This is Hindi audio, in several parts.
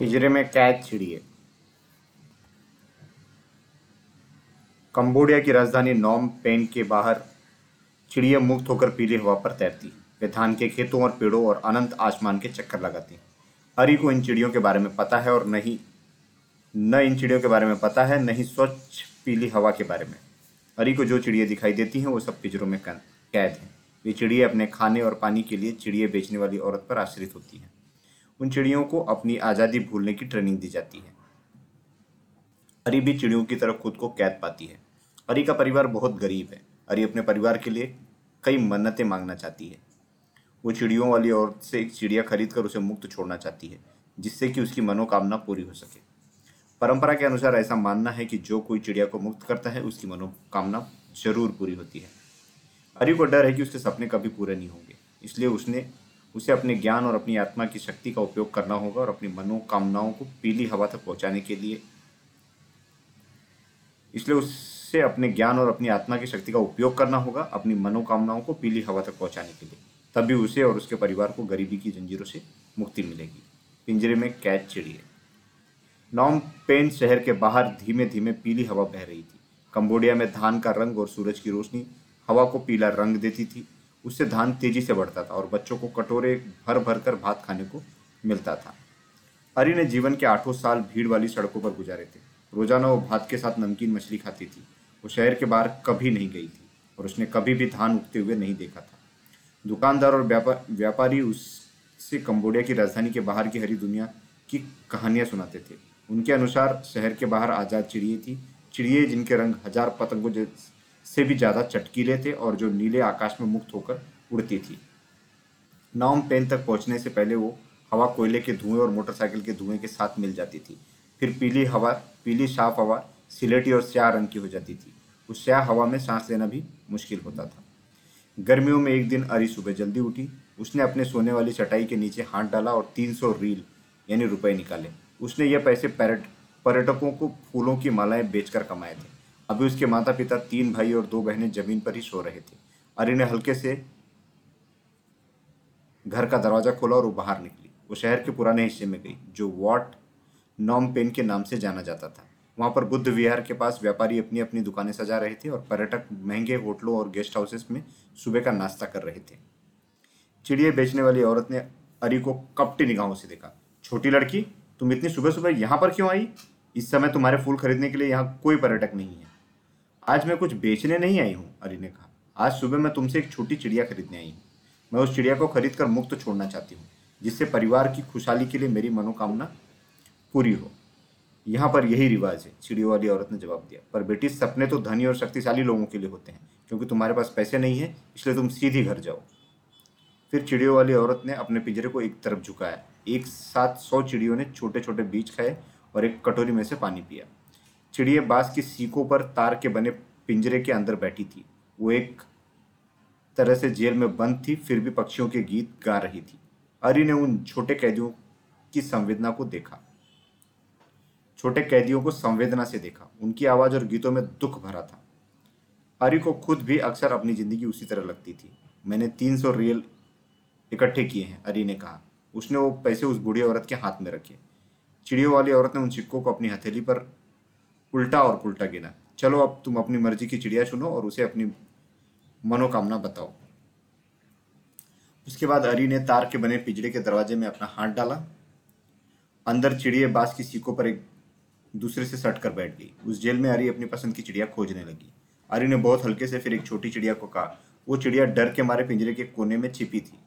पिंजरे में कैद चिड़िए कंबोडिया की राजधानी नॉम पेन के बाहर चिड़िया मुक्त होकर पीली हवा पर तैरती। वे धान के खेतों और पेड़ों और अनंत आसमान के चक्कर लगाती। अरी को इन चिड़ियों के बारे में पता है और नहीं, न इन चिड़ियों के बारे में पता है नहीं स्वच्छ पीली हवा के बारे में। अरी को जो चिड़िया दिखाई देती हैं, वो सब पिजरों में कैद हैं। वे चिड़िया अपने खाने और पानी के लिए चिड़िया बेचने वाली औरत पर आश्रित होती हैं। उन चिड़ियों को अपनी आज़ादी भूलने की ट्रेनिंग दी जाती है। अरी भी चिड़ियों की तरफ़ खुद को कैद पाती है। अरी का परिवार बहुत गरीब है। अरी अपने परिवार के लिए कई मन्नतें मांगना चाहती है। वो चिड़ियों वाली औरत से एक चिड़िया खरीद कर उसे मुक्त छोड़ना चाहती है, जिससे कि उसकी मनोकामना पूरी हो सके। परंपरा के अनुसार ऐसा मानना है कि जो कोई चिड़िया को मुक्त करता है, उसकी मनोकामना ज़रूर पूरी होती है। अरी को डर है कि उसके सपने कभी पूरे नहीं होंगे, इसलिए उसने उसे अपने ज्ञान और अपनी आत्मा की शक्ति का उपयोग करना होगा और अपनी मनोकामनाओं को पीली हवा तक पहुँचाने के लिए। इसलिए उससे अपने ज्ञान और अपनी आत्मा की शक्ति का उपयोग करना होगा अपनी मनोकामनाओं को पीली हवा तक पहुँचाने के लिए। तभी उसे और उसके परिवार को गरीबी की जंजीरों से मुक्ति मिलेगी। पिंजरे में कैद चिड़िए नॉम पेन शहर के बाहर धीमे धीमे पीली हवा बह रही थी। कंबोडिया में धान का रंग और सूरज की रोशनी हवा को पीला रंग देती थी। उससे धान तेज़ी से बढ़ता था और बच्चों को कटोरे भर भर कर भात खाने को मिलता था। अरी ने जीवन के आठों साल भीड़ वाली सड़कों पर गुजारे थे। रोज़ाना वो भात के साथ नमकीन मछली खाती थी। वो शहर के बाहर कभी नहीं गई थी और उसने कभी भी धान उगते हुए नहीं देखा था। दुकानदार और व्यापार व्यापारी उससे कंबोडिया की राजधानी के बाहर की हरी दुनिया की कहानियाँ सुनाते थे। उनके अनुसार शहर के बाहर आज़ाद चिड़िए थी। चिड़िए जिनके रंग हज़ार पतंगों से भी ज़्यादा चटकीले थे और जो नीले आकाश में मुक्त होकर उड़ती थी। नाम पेन तक पहुँचने से पहले वो हवा कोयले के धुएँ और मोटरसाइकिल के धुएँ के साथ मिल जाती थी। फिर पीली हवा, पीली साफ़ हवा, सिलेटी और स्याह रंग की हो जाती थी। उस स्याह हवा में सांस लेना भी मुश्किल होता था। गर्मियों में एक दिन अरी सुबह जल्दी उठी। उसने अपने सोने वाली चटाई के नीचे हाथ डाला और तीन सौ रील, यानी रुपए निकाले। उसने यह पैसे पर्यटकों को फूलों की मालाएँ बेचकर कमाए थे। अभी उसके माता पिता तीन भाई और दो बहनें ज़मीन पर ही सो रहे थे। अरी ने हल्के से घर का दरवाज़ा खोला और वो बाहर निकली। वो शहर के पुराने हिस्से में गई, जो वॉट नॉम पेन के नाम से जाना जाता था। वहाँ पर बुद्ध विहार के पास व्यापारी अपनी अपनी दुकानें सजा रहे थे और पर्यटक महँगे होटलों और गेस्ट हाउसेस में सुबह का नाश्ता कर रहे थे। चिड़िया बेचने वाली औरत ने अरी को कपटी निगाहों से देखा। छोटी लड़की, तुम इतनी सुबह सुबह यहाँ पर क्यों आई? इस समय तुम्हारे फूल खरीदने के लिए यहाँ कोई पर्यटक नहीं है। आज मैं कुछ बेचने नहीं आई हूँ अरी ने कहा। आज सुबह मैं तुमसे एक छोटी चिड़िया खरीदने आई हूँ। मैं उस चिड़िया को खरीद कर मुक्त छोड़ना चाहती हूँ, जिससे परिवार की खुशहाली के लिए मेरी मनोकामना पूरी हो। यहाँ पर यही रिवाज है, चिड़ियों वाली औरत ने जवाब दिया। पर बेटी, सपने तो धनी और शक्तिशाली लोगों के लिए होते हैं, क्योंकि तुम्हारे पास पैसे नहीं है, इसलिए तुम सीधी घर जाओ। फिर चिड़ियों वाली औरत ने अपने पिंजरे को एक तरफ़ झुकाया। एक साथ सौ चिड़ियों ने छोटे छोटे बीज खाए और एक कटोरी में से पानी पिया। चिड़िया बाँस की सीखों पर तार के बने पिंजरे के अंदर बैठी थी। वो एक तरह से जेल में बंद थी, फिर भी पक्षियों के गीत गा रही थी। अरी ने उन छोटे कैदियों की संवेदना को देखा। छोटे कैदियों को संवेदना से देखा। उनकी आवाज़ और गीतों में दुख भरा था। अरी को खुद भी अक्सर अपनी ज़िंदगी उसी तरह लगती थी। मैंने तीन सौ रियल इकट्ठे किए हैं, अरी ने कहा। उसने वो पैसे उस बूढ़ी औरत के हाथ में रखे। चिड़ियों वाली औरत ने उन सिक्कों को अपनी हथेली पर उल्टा और पुल्टा गिना। चलो अब तुम अपनी मर्ज़ी की चिड़िया चुनो और उसे अपनी मनोकामना बताओ। उसके बाद अरी ने तार के बने पिंजरे के दरवाजे में अपना हाथ डाला। अंदर चिड़िए बाँस की सीखों पर एक दूसरे से सट कर बैठ गई। उस जेल में अरी अपनी पसंद की चिड़िया खोजने लगी। अरी ने बहुत हल्के से फिर एक छोटी चिड़िया को कहा। वो चिड़िया डर के मारे पिंजरे के कोने में छिपी थी।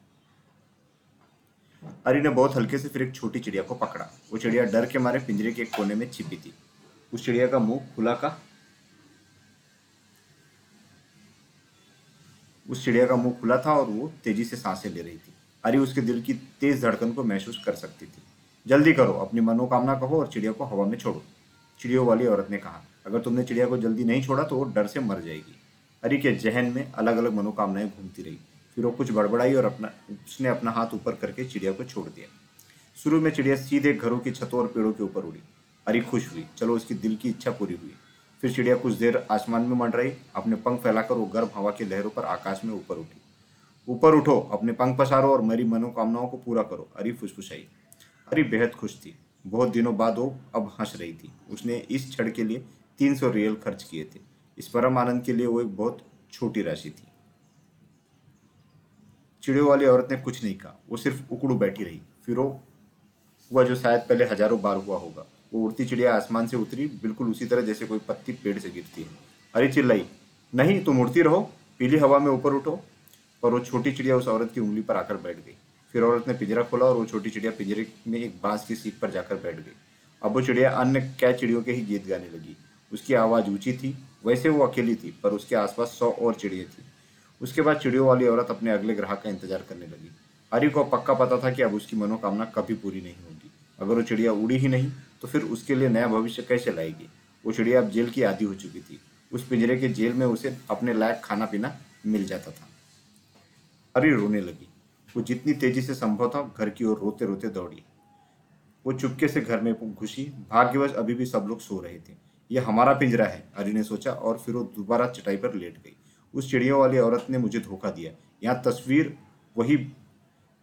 अरी ने बहुत हल्के से फिर एक छोटी चिड़िया को पकड़ा। वो चिड़िया डर के मारे पिंजरे के कोने में छिपी थी। उस चिड़िया का मुँह खुला का? उस चिड़िया का मुँह खुला था और वो तेज़ी से साँसें ले रही थी। अरी, उसके दिल की तेज धड़कन को महसूस कर सकती थी। जल्दी करो, अपनी मनोकामना कहो और चिड़िया को हवा में छोड़ो। चिड़ियों वाली औरत ने कहा, अगर तुमने चिड़िया को जल्दी नहीं छोड़ा तो वो डर से मर जाएगी। अरी, के जहन में अलग अलग मनोकामनाएँ घूमती रही। फिर वो कुछ बड़बड़ाई और अपना, उसने अपना हाथ ऊपर करके चिड़िया को छोड़ दिया। शुरू में चिड़िया सीधे घरों की छतों और पेड़ों के ऊपर उड़ी। अरी खुश हुई। चलो उसकी दिल की इच्छा पूरी हुई। फिर चिड़िया कुछ देर आसमान में मंडराई, अपने पंख फैलाकर वो गर्भ हवा की लहरों पर आकाश में ऊपर उठी। ऊपर उठो, अपने पंख पसारो और मेरी मनोकामनाओं को पूरा करो अरी फुसफुसाई। अरी बेहद खुश थी। बहुत दिनों बाद वो अब हंस रही थी। उसने इस क्षण के लिए तीन सौ रियल खर्च किए थे। इस परम आनंद के लिए वो एक बहुत छोटी राशि थी। चिड़ियों वाली औरत ने कुछ नहीं कहा। वो सिर्फ़ उकड़ू बैठी रही। फिर वो, हुआ जो शायद पहले हज़ारों बार हुआ होगा। वो उड़ती चिड़िया आसमान से उतरी, बिल्कुल उसी तरह जैसे कोई पत्ती पेड़ से गिरती है। अरे चिल्लाई, नहीं, तुम उड़ती रहो, पीली हवा में ऊपर उठो। और वो छोटी चिड़िया उस औरत की उंगली पर आकर बैठ गई। फिर औरत ने पिंजरा खोला और वो छोटी चिड़िया पिंजरे में एक बाँस की सीट पर जाकर बैठ गई। अब वो चिड़िया अन्य कै चिड़ियों के ही गीत गाने लगी। उसकी आवाज़ ऊँची थी, वैसे वो अकेली थी, पर उसके आसपास सौ और चिड़िया थी। उसके बाद चिड़ियों वाली औरत अपने अगले ग्राहक का इंतज़ार करने लगी। हरी को पक्का पता था कि अब उसकी मनोकामना कभी पूरी नहीं होगी। अगर वो चिड़िया उड़ी ही नहीं तो फिर उसके लिए नया भविष्य कैसे लाएगी? वो चिड़िया अब जेल की आदि हो चुकी थी। उस पिंजरे के जेल में उसे अपने लायक खाना पीना मिल जाता था। हरी रोने लगी। वो जितनी तेज़ी से संभव था, घर की ओर रोते रोते दौड़ी। वो चुपके से घर में घुसी। भाग्यवश अभी भी सब लोग सो रहे थे। ये हमारा पिंजरा है हरी ने सोचा, और फिर वो दोबारा चटाई पर लेट गई। उस चिड़ियों वाली औरत ने मुझे धोखा दिया। यहाँ तस्वीर वही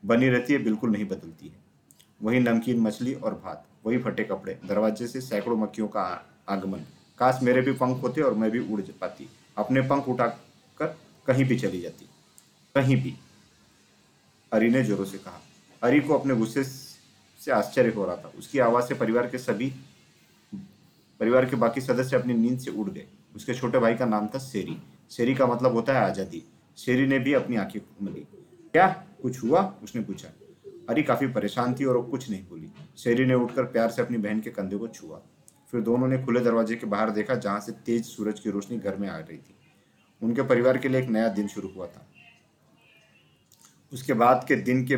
बनी रहती है, बिल्कुल नहीं बदलती है। वही नमकीन मछली और भात। वही फटे कपड़े। दरवाजे से सैकड़ों मक्खियों का आगमन। काश मेरे भी पंख होते और मैं भी उड़ पाती। अपने पंख उठाकर कहीं भी चली जाती। कहीं भी। अरी ने जोरों से कहा। अरी को अपने गुस्से से आश्चर्य हो रहा था। उसकी आवाज़ से परिवार के सभी, परिवार के बाकी सदस्य अपनी नींद से उड़ गए। उसके छोटे भाई का नाम था शेरी। शेरी का मतलब होता है आज़ादी। शेरी ने भी अपनी आँखें मली क्या? कुछ हुआ? उसने पूछा। अरी काफ़ी परेशान थी और वो कुछ नहीं बोली। शेरी ने उठकर प्यार से अपनी बहन के कंधे को छुआ। फिर दोनों ने खुले दरवाजे के बाहर देखा, जहाँ से तेज सूरज की रोशनी घर में आ रही थी। उनके परिवार के लिए एक नया दिन शुरू हुआ था। उसके बाद के दिन के,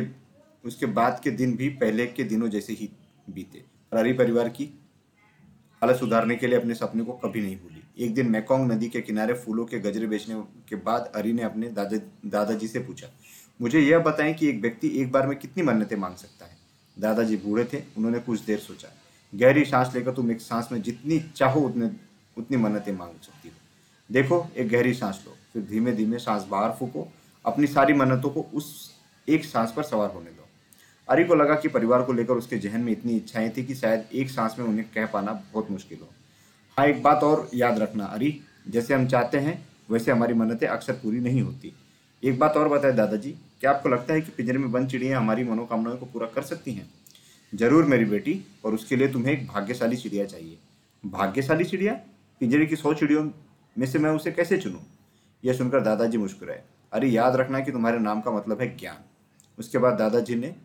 उसके बाद के दिन भी पहले के दिनों जैसे ही बीते। अरी परिवार की हालत सुधारने के लिए अपने सपने को कभी नहीं भूली। एक दिन मैकोंग नदी के किनारे फूलों के गजरे बेचने के बाद अरी ने अपने दादा, दादाजी से पूछा मुझे यह बताएँ कि एक व्यक्ति एक बार में कितनी मन्नतें मांग सकता है? दादाजी बूढ़े थे, उन्होंने कुछ देर सोचा। गहरी सांस लेकर तुम एक सांस में जितनी चाहो उतने, उतनी मन्नतें मांग सकती हो। देखो, एक गहरी सांस लो, फिर धीमे धीमे सांस बाहर फूको, अपनी सारी मन्नतों को उस एक सांस पर सवार होने दो। अरी को लगा कि परिवार को लेकर उसके जहन में इतनी इच्छाएँ थी कि शायद एक सांस में उन्हें कह पाना बहुत मुश्किल हो। हाँ एक बात और याद रखना, अरी, जैसे हम चाहते हैं, वैसे हमारी मन्नतें अक्सर पूरी नहीं होती। एक बात और बताए दादाजी, क्या आपको लगता है कि पिंजरे में बंद चिड़िया हमारी मनोकामनाओं को पूरा कर सकती हैं? ज़रूर मेरी बेटी, और उसके लिए तुम्हें एक भाग्यशाली चिड़िया चाहिए। भाग्यशाली चिड़िया? पिंजरे की सौ चिड़ियों में से मैं उसे कैसे चुनूँ? यह सुनकर दादाजी मुस्कुराए। अरे, याद रखना कि तुम्हारे नाम का मतलब है ज्ञान। उसके बाद दादाजी ने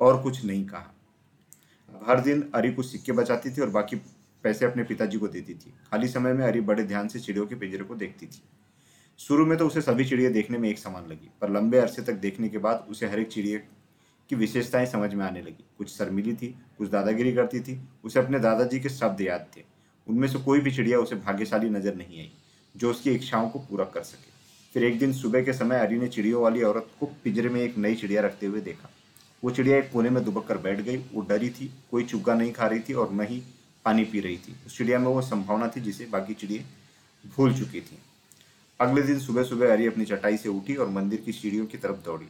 और कुछ नहीं कहा। हर दिन अरी कुछ सिक्के बचाती थी और बाकी पैसे अपने पिताजी को देती थी। खाली समय में अरी बड़े ध्यान से चिड़ियों के पिंजरे को देखती थी। शुरू में तो उसे सभी चिड़िया देखने में एक समान लगी, पर लंबे अरसे तक देखने के बाद उसे हर एक चिड़िया की विशेषताएँ समझ में आने लगी। कुछ शर्मिली थी, कुछ दादागिरी करती थी, उसे अपने दादाजी के शब्द याद थे। उनमें से कोई भी चिड़िया उसे भाग्यशाली नज़र नहीं आई, जो उसकी इच्छाओं को पूरा कर सके। फिर एक दिन सुबह के समय अरी ने चिड़ियों वाली औरत को पिंजरे में एक नई चिड़िया रखते हुए देखा। वो चिड़िया एक कोने में दुबक कर बैठ गई, वो डरी थी, कोई चुग्गा नहीं खा रही थी और न ही पानी पी रही थी। उस चिड़िया में वो संभावना थी जिसे बाकी चिड़िया भूल चुकी थी। अगले दिन सुबह सुबह हरी अपनी चटाई से उठी और मंदिर की सीढ़ियों की तरफ़ दौड़ी।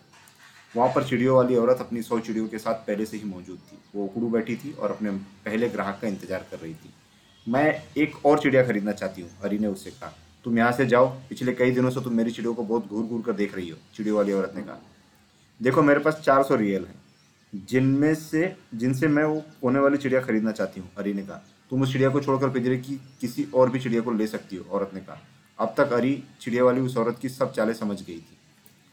वहाँ पर चिड़ियों वाली औरत अपनी सौ चिड़ियों के साथ पहले से ही मौजूद थी। वो उकड़ू बैठी थी और अपने पहले ग्राहक का इंतज़ार कर रही थी। मैं एक और चिड़िया खरीदना चाहती हूँ, हरी ने उससे कहा। तुम यहाँ से जाओ, पिछले कई दिनों से तुम मेरी चिड़ियों को बहुत घूर घूर कर देख रही हो, चिड़ियों वाली औरत ने कहा। देखो, मेरे पास चार सौ रियल है। जिनमें से, जिनसे मैं वो कोने वाली चिड़िया खरीदना चाहती हूँ, हरी ने कहा। तुम उस चिड़िया को छोड़कर पिंजरे की किसी और भी चिड़िया को ले सकती हो, औरत ने कहा। अब तक अरी चिड़िया वाली उस औरत की सब चालें समझ गई थी।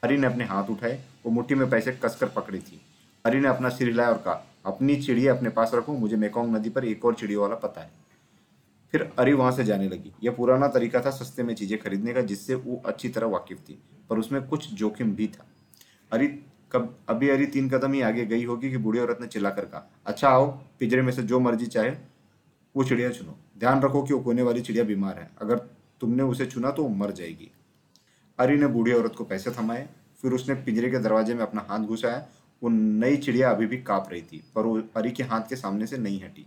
अरी ने अपने हाथ उठाए, वो मुट्ठी में पैसे कसकर पकड़ी थी। अरी ने अपना सिर हिलाया और कहा, अपनी चिड़िया अपने पास रखो, मुझे मेकोंग नदी पर एक और चिड़िया वाला पता है। फिर अरी वहाँ से जाने लगी। यह पुराना तरीका था सस्ते में चीज़ें खरीदने का, जिससे वो अच्छी तरह वाकिफ थी, पर उसमें कुछ जोखिम भी था। अरी कब, अभी अरी तीन कदम ही आगे गई होगी कि बूढ़ी औरत ने चिल्लाकर कहा अच्छा आओ, पिंजरे में से जो मर्ज़ी चाहे, वो चिड़िया चुनो। ध्यान रखो कि वो कोने वाली चिड़िया बीमार है। अगर तुमने उसे चुना तो मर जाएगी। अरी ने बूढ़ी औरत को पैसे थमाए, फिर उसने पिंजरे के दरवाजे में अपना हाथ घुसाया। वो नई चिड़िया अभी भी काँप रही थी, पर वो अरी के हाथ के सामने से नहीं हटी।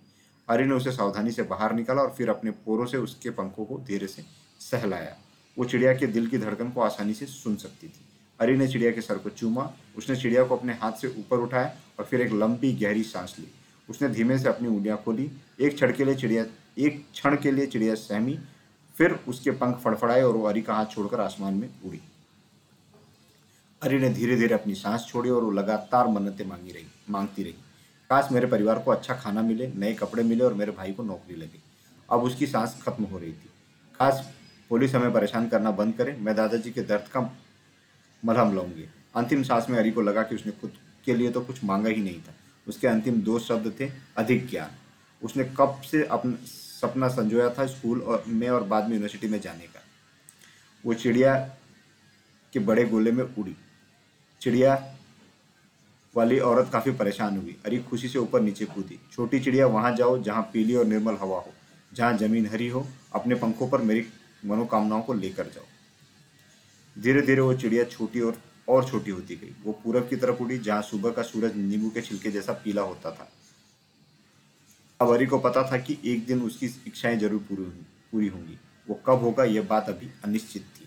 अरी ने उसे सावधानी से बाहर निकाला और फिर अपने पोरों से उसके पंखों को धीरे से सहलाया। वो चिड़िया के दिल की धड़कन को आसानी से सुन सकती थी। अरी ने चिड़िया के सर को चूमा, उसने चिड़िया को अपने हाथ से ऊपर उठाया और फिर एक लंबी गहरी सांस ली। उसने धीमे से अपनी उंगलियाँ खोली, एक क्षण के लिए चिड़िया, एक क्षण के लिए चिड़िया सहमी फिर उसके पंख फड़फड़ाए और वो अरी का हाथ छोड़कर आसमान में उड़ी। अरी ने धीरे धीरे अपनी सांस छोड़ी और वो लगातार मन्नतें मांगी रही, मांगती रही। काश मेरे परिवार को अच्छा खाना मिले, नए कपड़े मिले और मेरे भाई को नौकरी लगे। अब उसकी सांस खत्म हो रही थी। काश पुलिस हमें परेशान करना बंद करे, मैं दादाजी के दर्द का मलहम लाऊँगी। अंतिम सांस में अरी को लगा कि उसने खुद के लिए तो कुछ मांगा ही नहीं था। उसके अंतिम दो शब्द थे, अधिक ज्ञान। उसने कब से अपना सपना संजोया था स्कूल और में और बाद में यूनिवर्सिटी में जाने का। वो चिड़िया के बड़े गोले में उड़ी। चिड़िया वाली औरत काफ़ी परेशान हुई। अरी, खुशी से ऊपर नीचे कूदी। छोटी चिड़िया, वहाँ जाओ जहाँ पीली और निर्मल हवा हो। जहाँ ज़मीन हरी हो, अपने पंखों पर मेरी मनोकामनाओं को लेकर जाओ। धीरे धीरे वो चिड़िया छोटी और और छोटी होती गई। वो पूरब की तरफ़ उड़ी, जहाँ सुबह का सूरज नींबू के छिलके जैसा पीला होता था। अब हरी को पता था कि एक दिन उसकी इच्छाएँ ज़रूर पूरी पूरी होंगी। वो कब होगा यह बात अभी अनिश्चित थी।